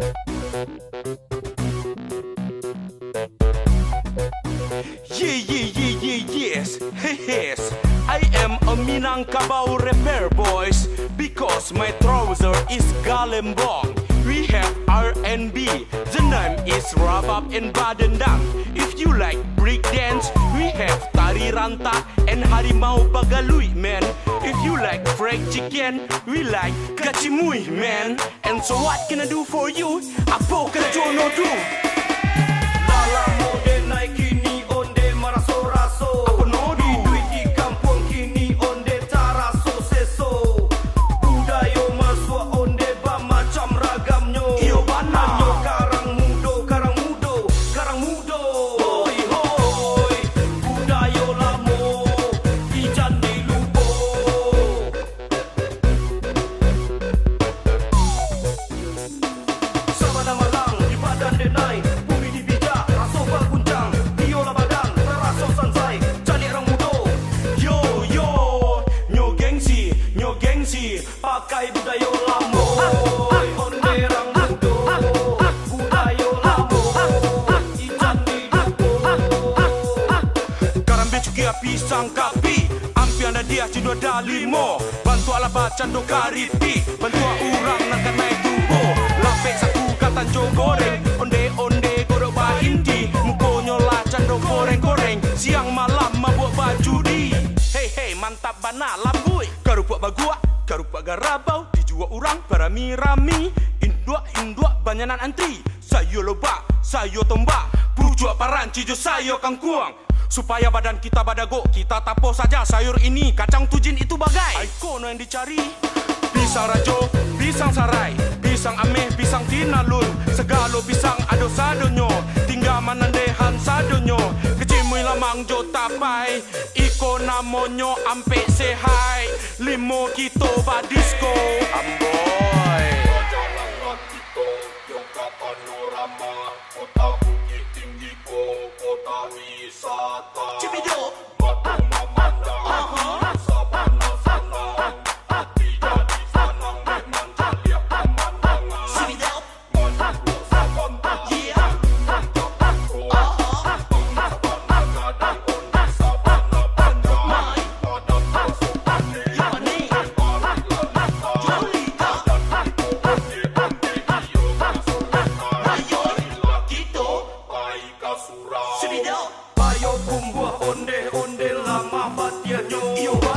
Yeah, yeah, yeah, yeah, yes, yes. I am a Minangkabau repair boys because my trouser is galembong. Have R&B, the name is Rabab and Badendang. If you like break dance, we have Tari Ranta and Harimau Bagalui, man. If you like fried chicken, we like Gachimui, man. And so what can I do for you? Apo can Jono do? Nyo gengsi. Pakai budaya lamo Onde orang mudo Budaya lamo Ijan di Karambe cukia pisang kapi Ampi anda dia cido dalimo. Bantu ala baca do karipi Bantu orang nak naik tubo. Lapek satu kata jo goreng. Onde onde gorok ba indi. Mukonyo lah cando goreng goreng Siang malam mabuk baju di. Hey hey mantap bana labui Karupa bagua Karupa garabau Dijual orang para mirami. Indua indua banyanan antri. Sayo loba Sayo tombak Pujuak paranci jo sayo kangkuang Supaya badan kita badago Kita tapo saja sayur ini. Kacang tujin itu bagai. Aikono yang dicari. Pisang rajo, pisang sarai. Pisang ameh, pisang tinalun. Segalo pisang ado sadonyo. Tinggal manandehan sadonyo Lamang jo tapai Iko namonyo ampe sehai Limo kito badisco Amboy you.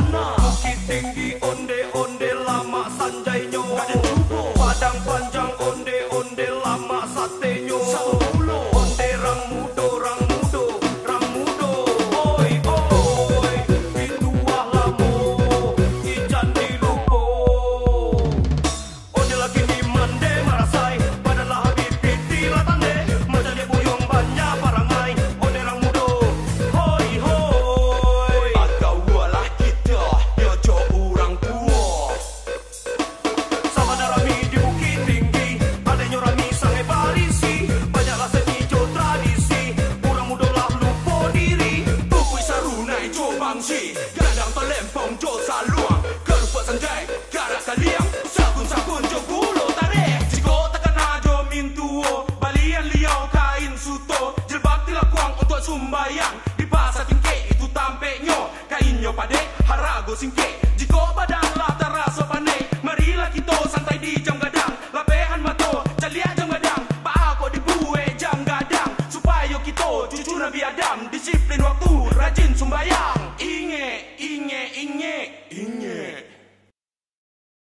lago singke Jiko badang latar rasa panai Marilah kita santai di jam gadang. Lapehan mato calia jam gadang. Pak aku dibuwe jam gadang. Supaya kita cucu Nabi Adam. Disiplin waktu rajin sumbayang Inge, inge, inge, inge.